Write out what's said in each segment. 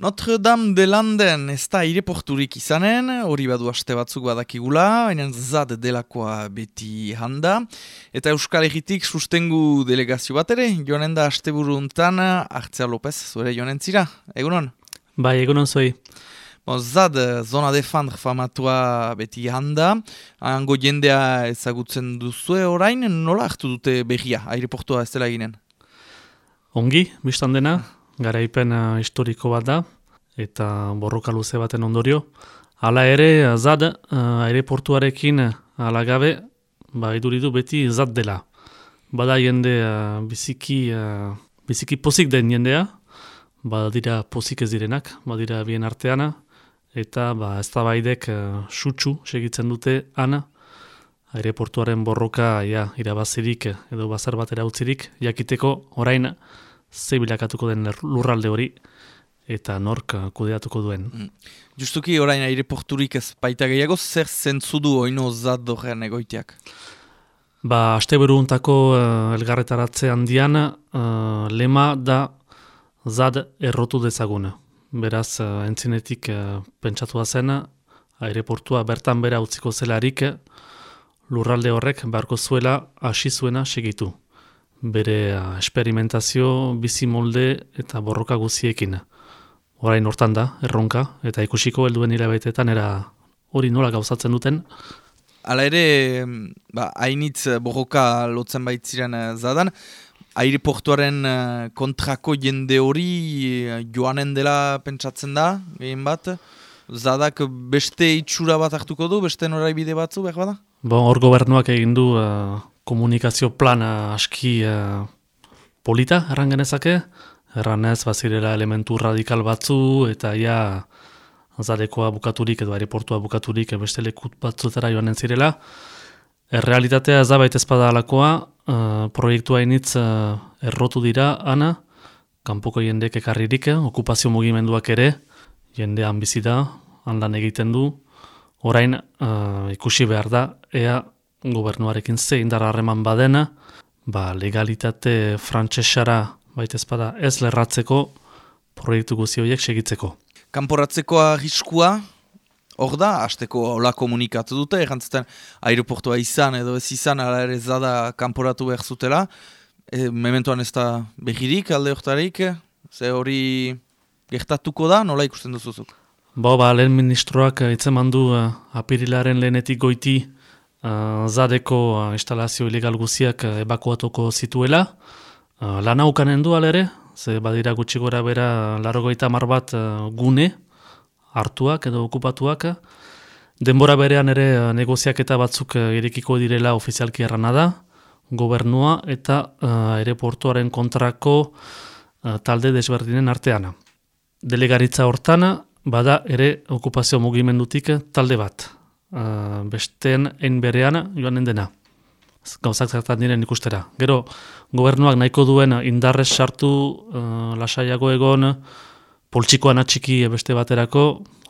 Notre Dame de Landen ez da aireporturik izanen, hori badu aste batzuk badakigula, baina zad delakoa beti handa. Eta Euskal Herritik sustengu delegazio bat ere, joanen da aste untan, Artzea López, zure joanen zira, egunon? Bai, egunon zoi. Bo, zad, zona defandr famatua beti handa, hango jendea ezagutzen duzue orain, nola hartu dute berria aireportua ez dela ginen? Ongi, biztan dena, garaipen historiko bat da, eta borroka luze baten ondorio. Hala ere, zad, uh, aireportuarekin alagabe, ba, iduridu beti zad dela. Bada jende uh, biziki, biziki pozik den jendea, bada dira pozik ez direnak, badira bien arteana, eta ba, ez da baidek sutsu segitzen dute ana, aireportuaren borroka ja, irabazirik edo bazar batera utzirik, jakiteko orain ze bilakatuko den lurralde hori eta nork kudeatuko duen. Mm. Justuki orain aireporturik ez baita gehiago, zer zentzu du oino zat dogean egoiteak? Ba, aste beruntako uh, elgarretaratze handian, uh, lema da zad errotu dezaguna. Beraz, uh, entzinetik uh, pentsatu da zen, aireportua bertan bera utziko zelarik, lurralde horrek beharko zuela hasi zuena segitu bere uh, esperimentazio, bizi molde eta borroka guziekin. Horain hortan da, erronka, eta ikusiko helduen hilabetetan era hori nola gauzatzen duten. Hala ere, ba, hainitz borroka lotzen baitziren uh, zadan, aireportuaren uh, kontrako jende hori uh, joanen dela pentsatzen da, gehien bat, zadak beste itxura bat hartuko du, beste noraibide batzu, behar bada? Bon, hor gobernuak egin du komunikazio plana aski uh, polita, erran genezake, erran ez, bazirela elementu radikal batzu, eta ja, zarekoa bukaturik edo aeroportua bukaturik beste lekut batzutara joan zirela. Errealitatea ez da baita ezpada alakoa, uh, proiektua initz uh, errotu dira, ana, kanpoko jendek ekarririk, okupazio mugimenduak ere, jendean bizi da, handan egiten du, orain ikusi behar da, ea gobernuarekin ze indar harreman badena, ba, legalitate frantsesara baita ezpada ez lerratzeko proiektu guzi horiek segitzeko. Kanporatzeko arriskua, hor da, hasteko hola komunikatu dute, errantzuten aeroportua izan edo ez izan, ala ere zada kanporatu behar zutela, e, mementoan ez da behirik alde hortarik, ze hori gertatuko da, nola ikusten duzuzuk? Bo, ba, lehen ministroak itzen mandu uh, apirilaren lehenetik goiti uh, zadeko uh, instalazio ilegal guziak uh, ebakuatuko zituela. Uh, Lana ukanen du alere, ze badira gutxi gora bera largoita mar bat uh, gune hartuak edo okupatuak. Denbora berean ere uh, negoziak eta batzuk irekiko direla ofizialki errana da, gobernua eta uh, aeroportuaren kontrako uh, talde desberdinen arteana. Delegaritza hortana, bada ere okupazio mugimendutik talde bat uh, besteen ein berean joanen dena. Gauzak zertan diren ikustera. Gero, gobernuak nahiko duen indarrez sartu uh, lasaiago egon, poltsikoan atxiki beste baterako,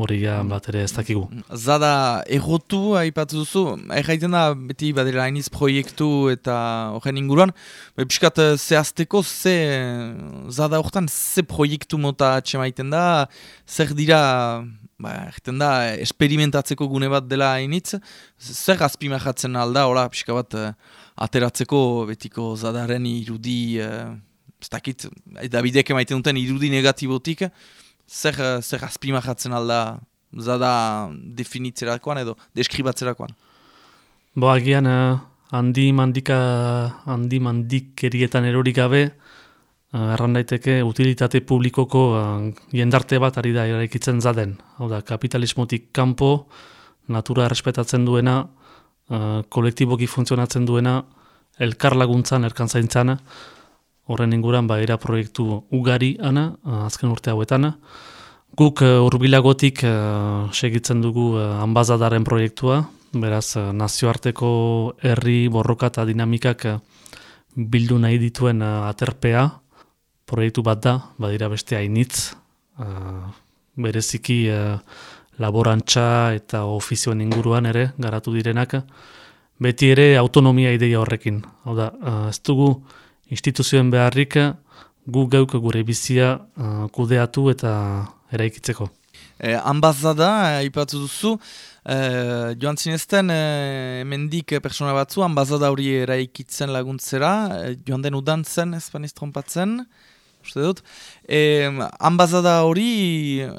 hori bat ere ez dakigu. Zada, egotu, haipatu duzu, erraiten da, beti badera hainiz proiektu eta horren inguruan, piskat zehazteko, ze, zada horretan, ze proiektu mota atxemaiten da, zer dira ba, egiten da, esperimentatzeko gune bat dela hainitz, zer azpimahatzen alda, ora, pixka bat, uh, ateratzeko betiko zadaren irudi, uh, ez dakit, Davidek emaiten duten irudi negatibotik, zer, zer azpimahatzen alda zada definitzerakoan edo deskribatzerakoan? Bo, agian, uh, handi mandika, handi mandik erietan erorik gabe, Eh, erran daiteke utilitate publikoko uh, jendarte bat ari da eraikitzen zaden. Hau da, kapitalismotik kanpo, natura errespetatzen duena, uh, kolektiboki funtzionatzen duena, elkar laguntzan, erkan zaintzana, horren inguran baira proiektu ugari ana, azken urte hauetan. Guk uh, urbilagotik uh, segitzen dugu uh, ambazadaren proiektua, beraz uh, nazioarteko herri borroka eta dinamikak uh, bildu nahi dituen uh, aterpea, proiektu bat da, badira beste hainitz, uh, bereziki uh, laborantza eta ofizioen inguruan ere garatu direnak, beti ere autonomia ideia horrekin. Hau da, uh, ez dugu instituzioen beharrik gu geuk gure bizia uh, kudeatu eta eraikitzeko. E, Ambazada, aipatu duzu, e, joan zinezten, e, mendik persona batzu, ambazada hori eraikitzen laguntzera, e, joan den udan zen, ez baniz trompatzen, uste dut. E, ambazada hori,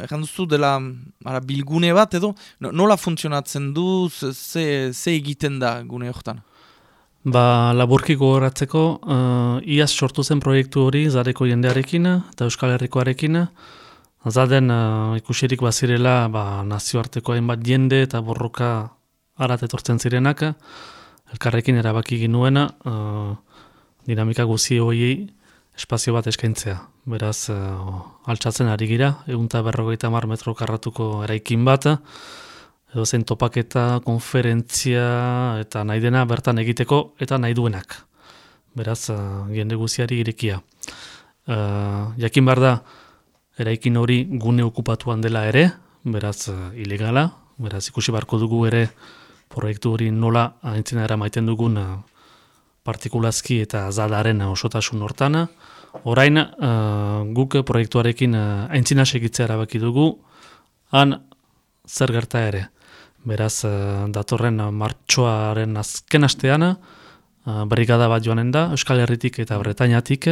egan duzu, dela ara, bilgune bat, edo, nola funtzionatzen du, ze, ze egiten da gune horretan? Ba, laburki gogoratzeko, uh, iaz sortu zen proiektu hori zareko jendearekin eta Euskal Herrikoarekin, Zaden uh, ikusirik bazirela ba, nazioarteko hainbat jende eta borroka arat etortzen zirenak, elkarrekin erabaki ginuena uh, dinamika guzi hori espazio bat eskaintzea. Beraz, uh, altxatzen ari gira, egun berrogeita mar metro karratuko eraikin bat, edo zen topaketa, konferentzia eta nahi dena bertan egiteko eta nahi duenak. Beraz, uh, jende guziari irekia. Uh, jakin behar da, eraikin hori gune okupatuan dela ere, beraz uh, ilegala, beraz ikusi barko dugu ere proiektu hori nola aintzina era maiten dugun partikulazki eta zadaren osotasun hortana. Orain uh, guk proiektuarekin uh, aintzina segitzea erabaki dugu, han zer gerta ere. Beraz, datorren martxoaren azken astean, uh, brigada bat joanen da, Euskal Herritik eta Bretainatik,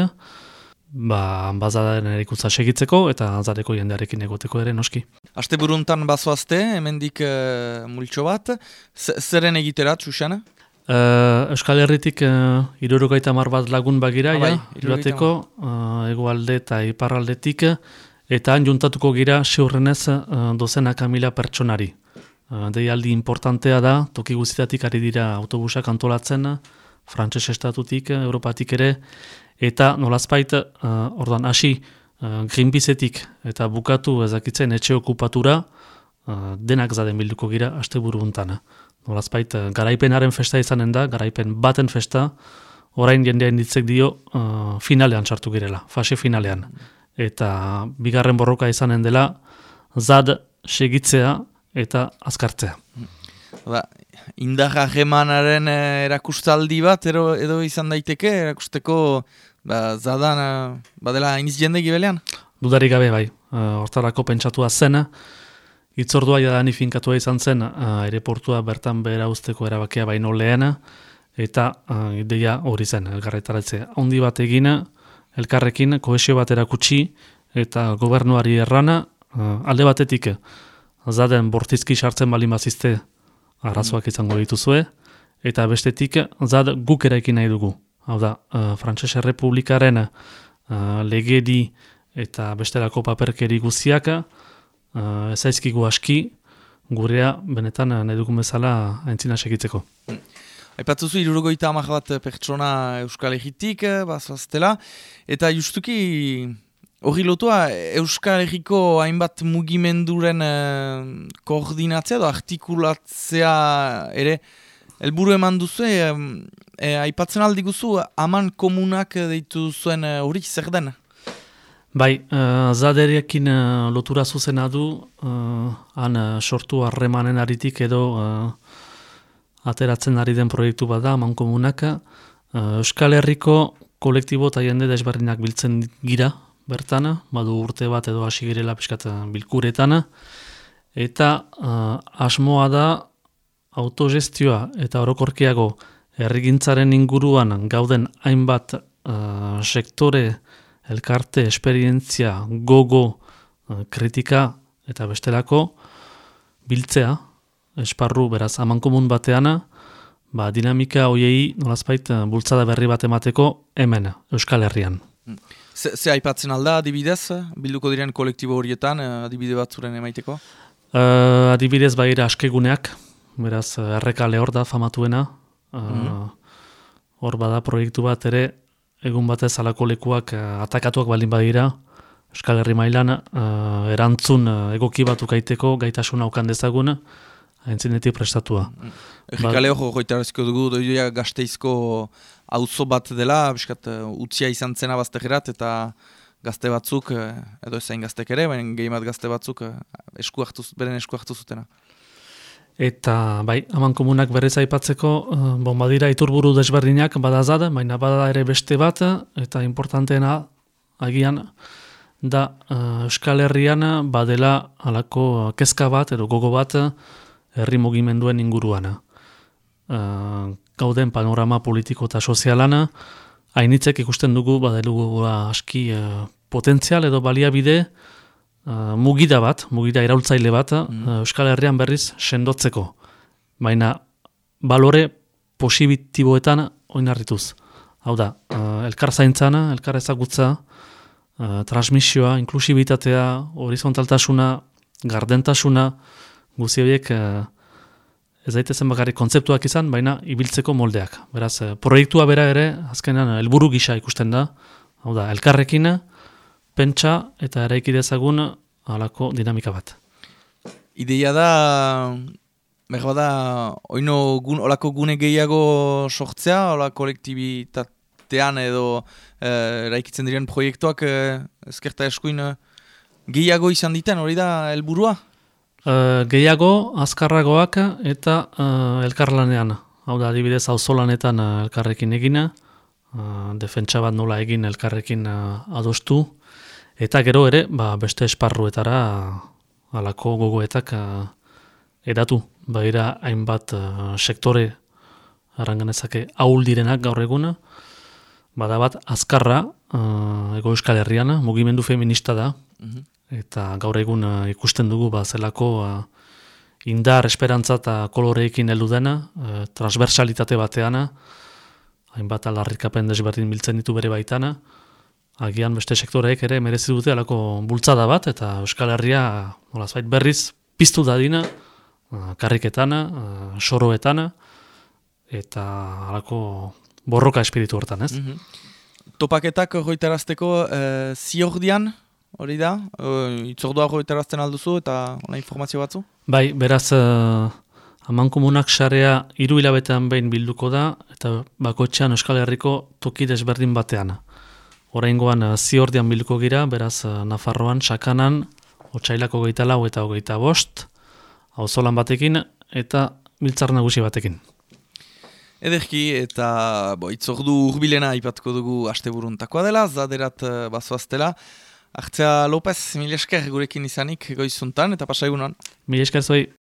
ba, bazadaren erikutza segitzeko eta azareko jendearekin egoteko ere noski. Aste buruntan bazoazte, hemendik uh, multxo bat, zeren egitera, txusana? Uh, Euskal Herritik uh, irurogaita mar bat lagun bagira, ah, ja, joateko uh, egoalde eta iparraldetik, eta han juntatuko gira seurrenez uh, dozenak amila pertsonari. Uh, deialdi importantea da, toki guztiatik ari dira autobusak antolatzen, frantses estatutik, europatik ere, eta nolazpait uh, ordan hasi uh, Greenpeaceetik eta bukatu ezakitzen etxe okupatura uh, denak zaden bilduko gira asteburu hontan. Nolazpait uh, garaipenaren festa izanen da, garaipen baten festa, orain jendean ditzek dio uh, finalean sartu girela, fase finalean. Eta bigarren borroka izanen dela, zad segitzea eta azkartzea. Ba, indarra gemanaren erakustaldi bat, edo, edo izan daiteke, erakusteko ba, zadan badela iniz jende gibelean? Dudarik gabe bai, uh, hortarako pentsatua zena, itzordua jadani finkatua izan zen uh, aireportua bertan behera usteko erabakia baino lehena, eta uh, ideia hori zen, elgarretaratzea. Ondi bat egina, elkarrekin kohesio bat erakutsi, eta gobernuari errana, uh, alde batetik, zaden bortizki sartzen bali mazizte arazoak izango dituzue, eta bestetik, zad guk eraikin nahi dugu. Hau da, uh, Frantses Errepublikaren uh, legedi eta bestelako paperkeri guztiak uh, ezaizkigu aski gurea benetan nahi dugun bezala entzina segitzeko. Aipatzu zu, irurogoita amak bat pertsona Euskal Egitik, bazoaztela, eta justuki hori lotua Euskal Egiko hainbat mugimenduren uh, koordinatzea edo artikulatzea ere, Elburu eman duzu, e, aipatzen aldi guzu, aman komunak deitu zuen e, hori zer den? Bai, uh, zaderekin uh, lotura zuzena du, uh, han uh, sortu harremanen aritik edo uh, ateratzen ari den proiektu bada, aman komunak. Uh, Euskal Herriko kolektibo eta jende desberdinak biltzen gira, bertana, badu urte bat edo hasi girela piskat bilkuretana, eta uh, asmoa da autogestioa eta orokorkiago herrigintzaren inguruan gauden hainbat uh, sektore, elkarte, esperientzia, gogo, uh, kritika eta bestelako biltzea, esparru beraz amankomun bateana, ba, dinamika hoiei nolazpait bultzada berri bat emateko hemen, Euskal Herrian. Ze, ze aipatzen alda adibidez, bilduko diren kolektibo horietan, adibide bat zuren emaiteko? Uh, adibidez baira askeguneak, beraz, erreka lehor da famatuena, Mhm. hor bada proiektu bat ere, egun batez alako lekuak uh, atakatuak baldin badira, Euskal Herri mailan uh, erantzun uh, egoki batuk aiteko gaitasun aukan dezaguna, haintzinetik prestatua. Mm. Errikale hor goitarazko dugu, doidea gazteizko auzo bat dela, biskat, utzia izan zena baztegerat, eta gazte batzuk, edo ezain gaztek ere, baina gehi gazte batzuk esku hartu, beren esku hartu zutena. Eta bai, haman komunak berrez aipatzeko, uh, bon, badira iturburu desberdinak badazad, baina bada ere beste bat, eta importanteena agian da Euskal Herrian badela alako kezka bat edo gogo bat herri mugimenduen inguruana. Gauden panorama politiko eta sozialana, hainitzek ikusten dugu badelugu aski potentzial edo baliabide uh, mugida bat, mugida iraultzaile bat, mm. Euskal Herrian berriz sendotzeko. Baina balore posibitiboetan oinarrituz. Hau da, uh, elkar zaintzana, elkar ezagutza, uh, transmisioa, inklusibitatea, horizontaltasuna, gardentasuna, guzi horiek uh, ez daitezen bakarrik kontzeptuak izan, baina ibiltzeko moldeak. Beraz, uh, proiektua bera ere, azkenan, helburu gisa ikusten da, hau da, elkarrekina, pentsa eta eraiki dezagun halako dinamika bat. Ideia da, behar da, oino gun, olako gune gehiago sortzea, ola kolektibitatean edo eraikitzen diren proiektuak e, ezkerta eskuin gehiago izan diten, hori da helburua? E, gehiago, azkarragoak eta e, elkarlanean. Hau da, adibidez, hau solanetan elkarrekin egina, e, defentsa bat nola egin elkarrekin adostu, Eta gero ere, ba, beste esparruetara alako gogoetak uh, edatu. Baira hainbat uh, sektore aranganezake ahul direnak gaur eguna. Bada bat azkarra uh, ego euskal herriana, mugimendu feminista da. Mhm. Eta gaur egun ikusten dugu ba, zelako uh, indar, esperantza eta koloreekin heldu dena, uh, transversalitate bateana, hainbat alarrikapen desberdin biltzen ditu bere baitana agian beste sektoreek ere merezi dute alako bultzada bat, eta Euskal Herria zait, berriz piztu dadina, karriketana, soroetana, eta alako borroka espiritu hortan, ez? Mm Topaketak goitarazteko e, ziordian, hori da? E, itzordua goitarazten alduzu eta ona informazio batzu? Bai, beraz, e, amankomunak sarea hiru hilabetean behin bilduko da, eta bakoetxean Euskal Herriko toki desberdin batean. Oraingoan uh, ziordian bilduko gira, beraz uh, Nafarroan, Sakanan, Otsailako geita lau eta hogeita bost, auzolan batekin eta biltzar nagusi batekin. Ederki eta bo, itzordu urbilena ipatuko dugu asteburuntakoa dela, zaderat uh, bazoaztela. Artzea López, mil esker gurekin izanik goizuntan eta pasaigunan. Mil esker zoi.